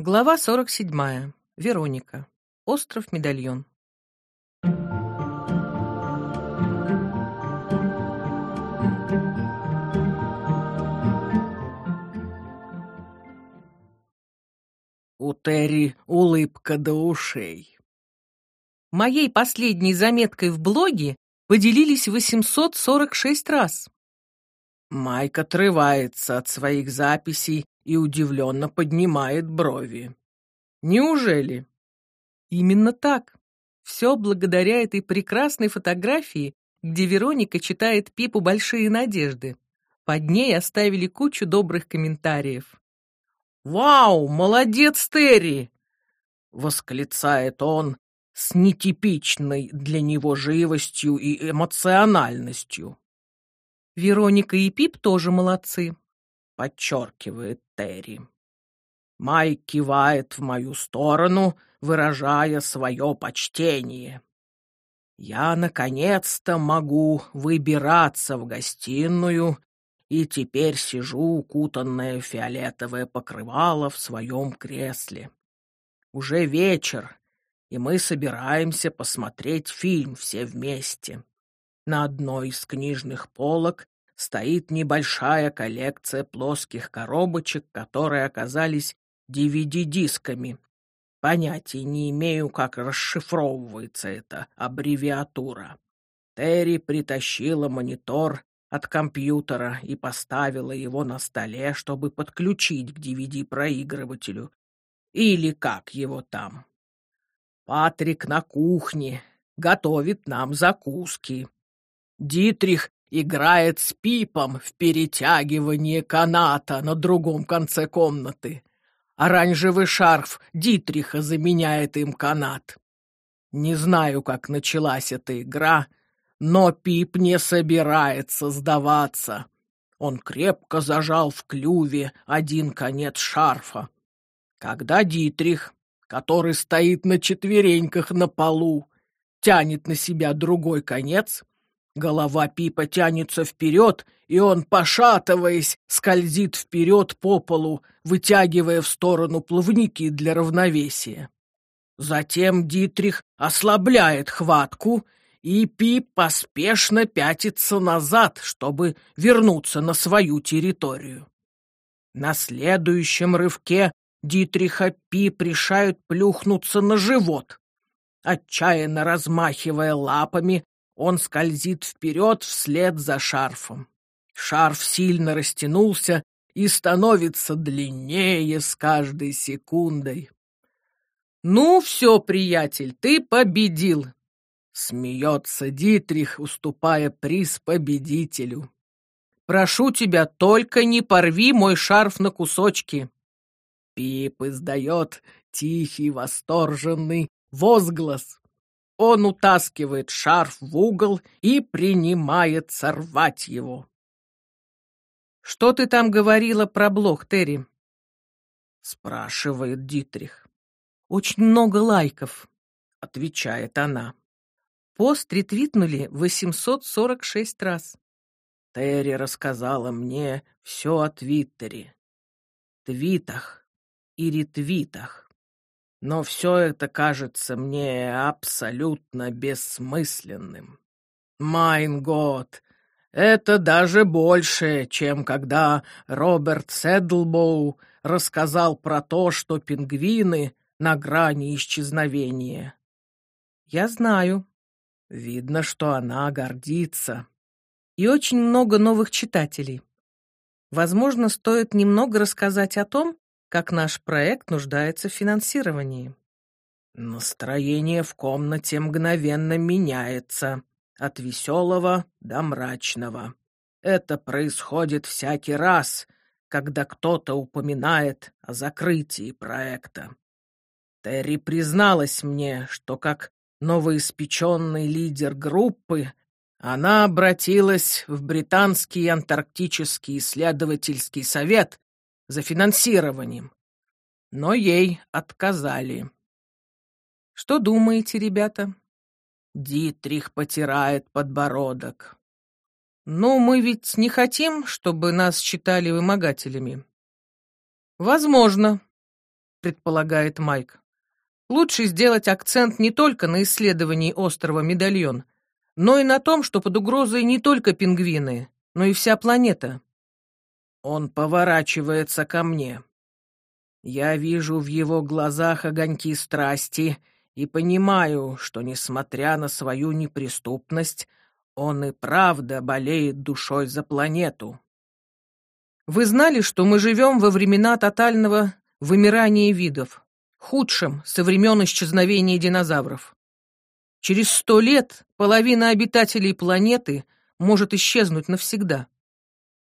Глава 47. Вероника. Остров Медальон. У Терри улыбка до ушей. Моей последней заметкой в блоге поделились 846 раз. Майк отрывается от своих записей и удивленно поднимает брови. Неужели? Именно так. Все благодаря этой прекрасной фотографии, где Вероника читает Пипу большие надежды. Под ней оставили кучу добрых комментариев. «Вау, молодец, Терри!» — восклицает он с нетипичной для него живостью и эмоциональностью. Вероника и Пип тоже молодцы подчеркивает Терри. Майк кивает в мою сторону, выражая свое почтение. Я, наконец-то, могу выбираться в гостиную, и теперь сижу, укутанное фиолетовое покрывало в своем кресле. Уже вечер, и мы собираемся посмотреть фильм все вместе. На одной из книжных полок стоит небольшая коллекция плоских коробочек, которые оказались DVD-дисками. Понятия не имею, как расшифровывается эта аббревиатура. Терри притащила монитор от компьютера и поставила его на столе, чтобы подключить к DVD-проигрывателю. Или как его там. Патрик на кухне готовит нам закуски. Дитрих играет с Пипом в перетягивание каната на другом конце комнаты. Оранжевый шарф Дитриха заменяет им канат. Не знаю, как началась эта игра, но Пип не собирается сдаваться. Он крепко зажал в клюве один конец шарфа. Когда Дитрих, который стоит на четвереньках на полу, тянет на себя другой конец, Голова Пипа тянется вперед, и он, пошатываясь, скользит вперед по полу, вытягивая в сторону плавники для равновесия. Затем Дитрих ослабляет хватку, и Пип поспешно пятится назад, чтобы вернуться на свою территорию. На следующем рывке Дитриха Пип решают плюхнуться на живот. Отчаянно размахивая лапами, он скользит вперед вслед за шарфом. Шарф сильно растянулся и становится длиннее с каждой секундой. «Ну все, приятель, ты победил!» Смеется Дитрих, уступая приз победителю. «Прошу тебя, только не порви мой шарф на кусочки!» Пип издает тихий восторженный возглас. Он утаскивает шарф в угол и принимается рвать его. «Что ты там говорила про блог, Терри?» — спрашивает Дитрих. «Очень много лайков», — отвечает она. Пост ретвитнули 846 раз. Терри рассказала мне все о Твиттере, твитах и ретвитах. Но все это кажется мне абсолютно бессмысленным. Mein Gott, это даже больше, чем когда Роберт Седлбоу рассказал про то, что пингвины на грани исчезновения. Я знаю. Видно, что она гордится. И очень много новых читателей. Возможно, стоит немного рассказать о том, как наш проект нуждается в финансировании. Настроение в комнате мгновенно меняется от веселого до мрачного. Это происходит всякий раз, когда кто-то упоминает о закрытии проекта. Терри призналась мне, что как новоиспеченный лидер группы она обратилась в Британский антарктический исследовательский совет за финансированием, но ей отказали. Что думаете, ребята? Дитрих потирает подбородок. Ну, мы ведь не хотим, чтобы нас считали вымогателями. Возможно. предполагает Майк. Лучше сделать акцент не только на исследовании острова Медальон, но и на том, что под угрозой не только пингвины, но и вся планета. Он поворачивается ко мне. Я вижу в его глазах огоньки страсти и понимаю, что, несмотря на свою неприступность, он и правда болеет душой за планету. Вы знали, что мы живем во времена тотального вымирания видов, худшем со времен исчезновения динозавров. Через сто лет половина обитателей планеты может исчезнуть навсегда.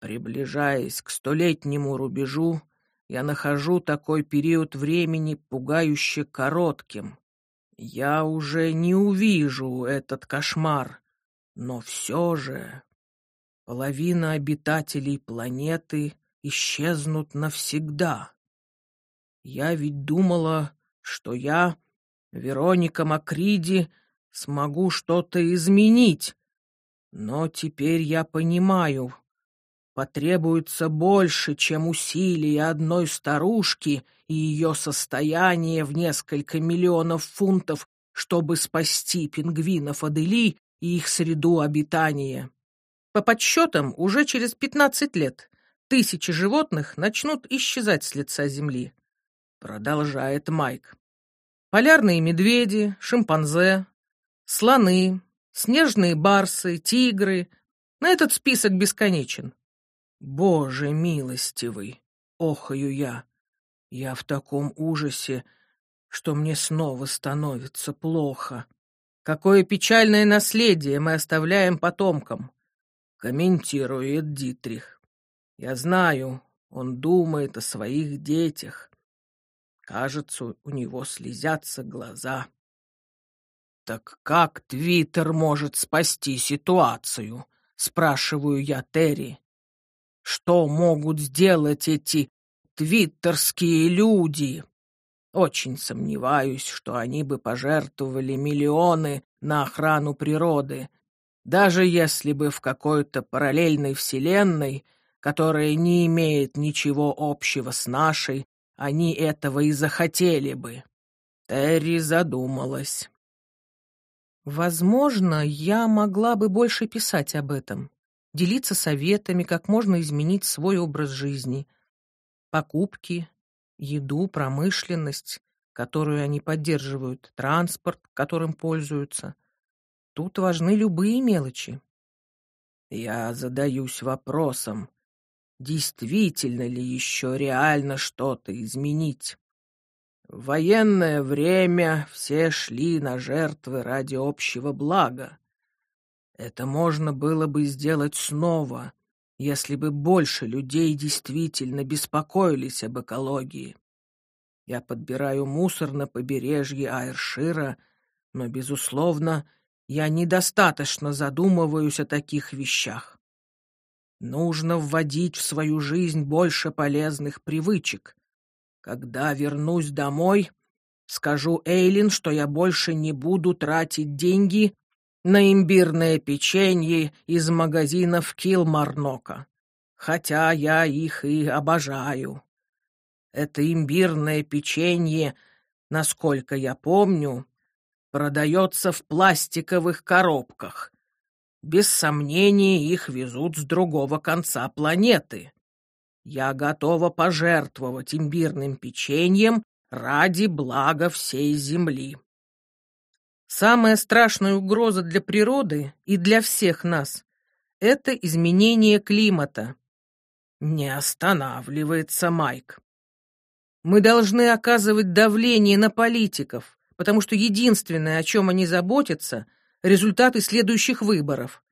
Приближаясь к столетнему рубежу, я нахожу такой период времени пугающе коротким. Я уже не увижу этот кошмар, но все же половина обитателей планеты исчезнут навсегда. Я ведь думала, что я, Вероника Макриди, смогу что-то изменить, но теперь я понимаю, потребуется больше, чем усилия одной старушки и ее состояние в несколько миллионов фунтов, чтобы спасти пингвинов Адели и их среду обитания. По подсчетам, уже через 15 лет тысячи животных начнут исчезать с лица Земли. Продолжает Майк. Полярные медведи, шимпанзе, слоны, снежные барсы, тигры. На этот список бесконечен. Боже милостивый, охаю я. Я в таком ужасе, что мне снова становится плохо. Какое печальное наследие мы оставляем потомкам, комментирует Дитрих. Я знаю, он думает о своих детях. Кажется, у него слезятся глаза. Так как Твиттер может спасти ситуацию? Спрашиваю я Терри. Что могут сделать эти твиттерские люди? Очень сомневаюсь, что они бы пожертвовали миллионы на охрану природы, даже если бы в какой-то параллельной вселенной, которая не имеет ничего общего с нашей, они этого и захотели бы. Терри задумалась. Возможно, я могла бы больше писать об этом делиться советами, как можно изменить свой образ жизни. Покупки, еду, промышленность, которую они поддерживают, транспорт, которым пользуются. Тут важны любые мелочи. Я задаюсь вопросом, действительно ли еще реально что-то изменить? В военное время все шли на жертвы ради общего блага. Это можно было бы сделать снова, если бы больше людей действительно беспокоились об экологии. Я подбираю мусор на побережье Айршира, но, безусловно, я недостаточно задумываюсь о таких вещах. Нужно вводить в свою жизнь больше полезных привычек. Когда вернусь домой, скажу Эйлин, что я больше не буду тратить деньги на имбирное печенье из магазинов Килмарнока, хотя я их и обожаю. Это имбирное печенье, насколько я помню, продается в пластиковых коробках. Без сомнения, их везут с другого конца планеты. Я готова пожертвовать имбирным печеньем ради блага всей Земли. Самая страшная угроза для природы и для всех нас — это изменение климата. Не останавливается Майк. Мы должны оказывать давление на политиков, потому что единственное, о чем они заботятся — результаты следующих выборов.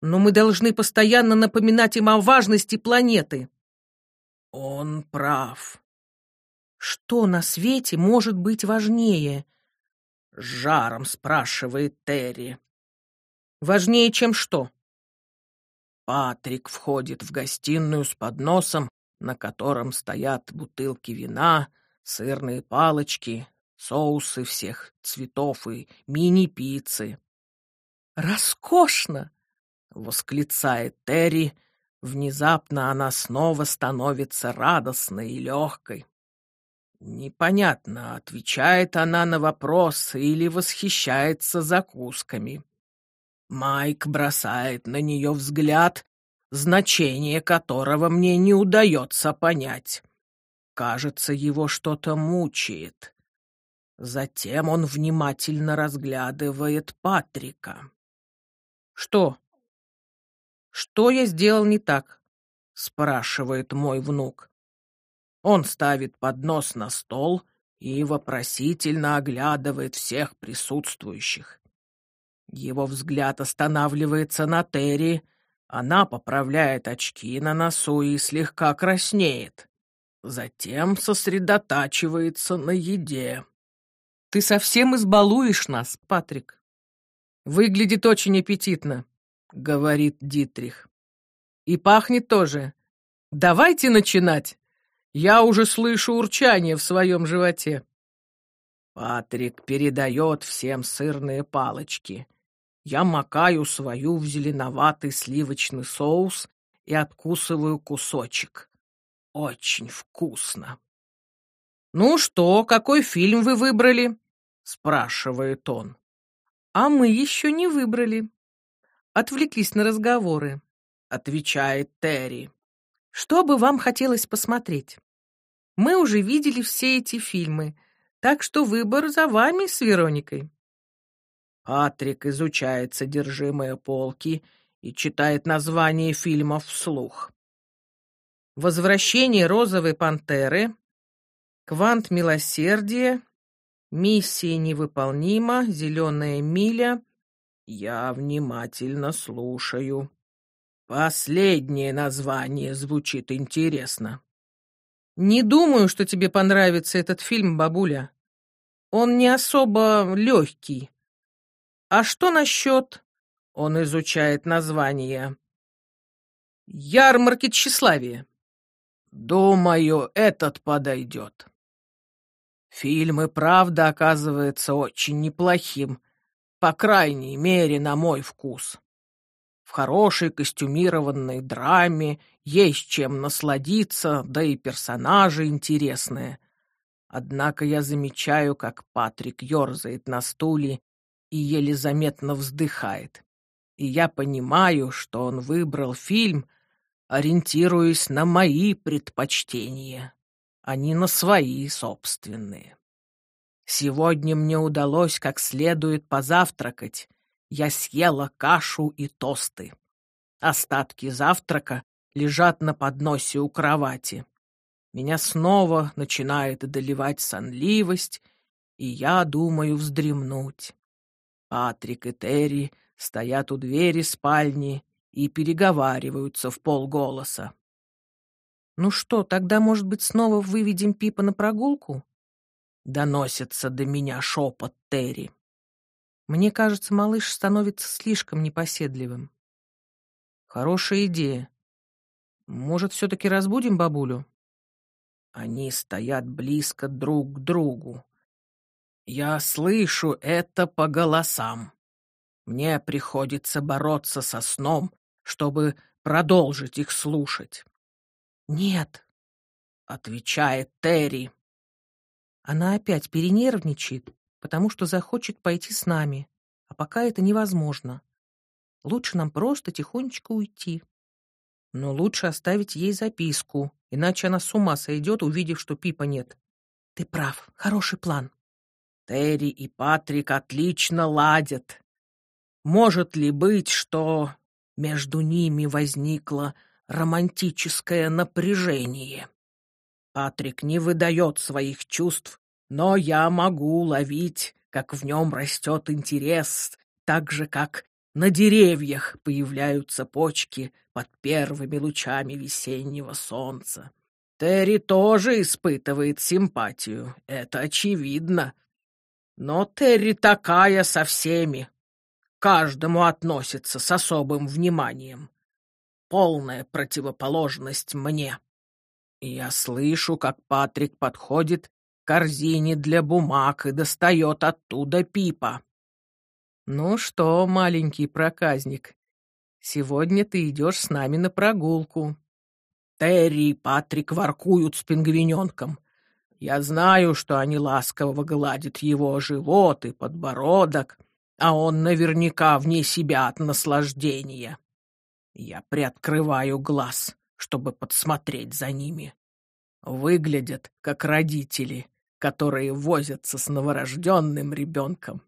Но мы должны постоянно напоминать им о важности планеты. Он прав. Что на свете может быть важнее — с жаром спрашивает Терри. Важнее, чем что? Патрик входит в гостиную с подносом, на котором стоят бутылки вина, сырные палочки, соусы всех цветов и мини-пиццы. «Роскошно!» — восклицает Терри. Внезапно она снова становится радостной и легкой. Непонятно, отвечает она на вопрос или восхищается закусками. Майк бросает на нее взгляд, значение которого мне не удается понять. Кажется, его что-то мучает. Затем он внимательно разглядывает Патрика. «Что? Что я сделал не так?» — спрашивает мой внук. Он ставит поднос на стол и вопросительно оглядывает всех присутствующих. Его взгляд останавливается на Терри, она поправляет очки на носу и слегка краснеет. Затем сосредотачивается на еде. «Ты совсем избалуешь нас, Патрик. Выглядит очень аппетитно», — говорит Дитрих. «И пахнет тоже. Давайте начинать!» Я уже слышу урчание в своем животе. Патрик передает всем сырные палочки. Я макаю свою в зеленоватый сливочный соус и откусываю кусочек. Очень вкусно. «Ну что, какой фильм вы выбрали?» — спрашивает он. «А мы еще не выбрали. Отвлеклись на разговоры», — отвечает Терри. Что бы вам хотелось посмотреть? Мы уже видели все эти фильмы, так что выбор за вами с Вероникой. Патрик изучает содержимое полки и читает название фильмов вслух. «Возвращение розовой пантеры», «Квант милосердия», «Миссия невыполнима», «Зеленая миля». Я внимательно слушаю. Последнее название звучит интересно. Не думаю, что тебе понравится этот фильм, бабуля. Он не особо легкий. А что насчет... Он изучает название. Ярмарки тщеславия. Думаю, этот подойдет. Фильм и правда оказывается очень неплохим, по крайней мере, на мой вкус. В хорошей костюмированной драме есть чем насладиться, да и персонажи интересные. Однако я замечаю, как Патрик ерзает на стуле и еле заметно вздыхает. И я понимаю, что он выбрал фильм, ориентируясь на мои предпочтения, а не на свои собственные. Сегодня мне удалось как следует позавтракать, я съела кашу и тосты. Остатки завтрака лежат на подносе у кровати. Меня снова начинает одолевать сонливость, и я думаю вздремнуть. Патрик и Терри стоят у двери спальни и переговариваются в полголоса. «Ну что, тогда, может быть, снова выведем Пипа на прогулку?» Доносится до меня шепот Терри. Мне кажется, малыш становится слишком непоседливым. Хорошая идея. Может, все-таки разбудим бабулю? Они стоят близко друг к другу. Я слышу это по голосам. Мне приходится бороться со сном, чтобы продолжить их слушать. «Нет», — отвечает Терри. Она опять перенервничает потому что захочет пойти с нами, а пока это невозможно. Лучше нам просто тихонечко уйти. Но лучше оставить ей записку, иначе она с ума сойдет, увидев, что Пипа нет. Ты прав, хороший план. Терри и Патрик отлично ладят. Может ли быть, что между ними возникло романтическое напряжение? Патрик не выдает своих чувств но я могу уловить, как в нем растет интерес, так же, как на деревьях появляются почки под первыми лучами весеннего солнца. Терри тоже испытывает симпатию, это очевидно. Но Терри такая со всеми, каждому относится с особым вниманием. Полная противоположность мне. Я слышу, как Патрик подходит корзине для бумаг и достает оттуда пипа. «Ну что, маленький проказник, сегодня ты идешь с нами на прогулку». Терри и Патрик воркуют с пингвиненком. Я знаю, что они ласково гладят его живот и подбородок, а он наверняка вне себя от наслаждения. Я приоткрываю глаз, чтобы подсмотреть за ними. Выглядят как родители, которые возятся с новорожденным ребенком.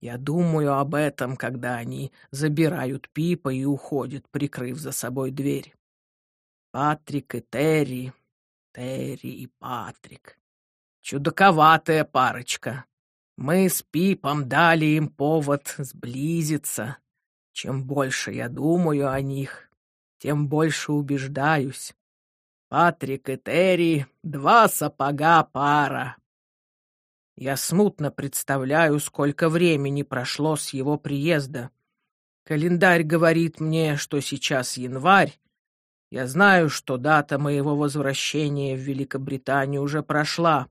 Я думаю об этом, когда они забирают Пипа и уходят, прикрыв за собой дверь. Патрик и Терри, Терри и Патрик. Чудаковатая парочка. Мы с Пипом дали им повод сблизиться. Чем больше я думаю о них, тем больше убеждаюсь. Патрик и Терри — два сапога пара. Я смутно представляю, сколько времени прошло с его приезда. Календарь говорит мне, что сейчас январь. Я знаю, что дата моего возвращения в Великобританию уже прошла.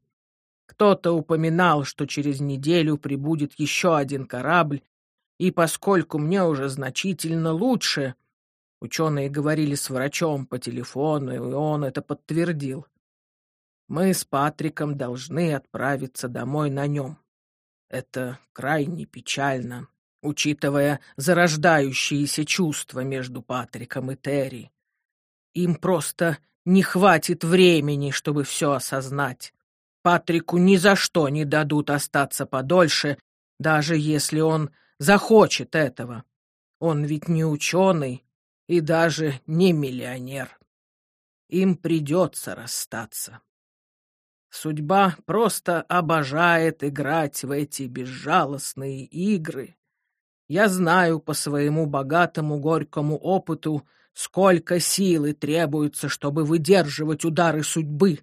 Кто-то упоминал, что через неделю прибудет еще один корабль, и поскольку мне уже значительно лучше, ученые говорили с врачом по телефону, и он это подтвердил, мы с Патриком должны отправиться домой на нем. Это крайне печально, учитывая зарождающиеся чувства между Патриком и Терри. Им просто не хватит времени, чтобы все осознать. Патрику ни за что не дадут остаться подольше, даже если он захочет этого. Он ведь не ученый и даже не миллионер. Им придется расстаться. Судьба просто обожает играть в эти безжалостные игры. Я знаю по своему богатому горькому опыту, сколько силы требуется, чтобы выдерживать удары судьбы,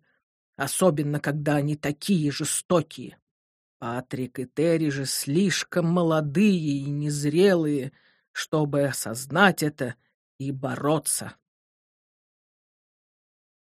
особенно когда они такие жестокие. Патрик и Терри же слишком молодые и незрелые, чтобы осознать это и бороться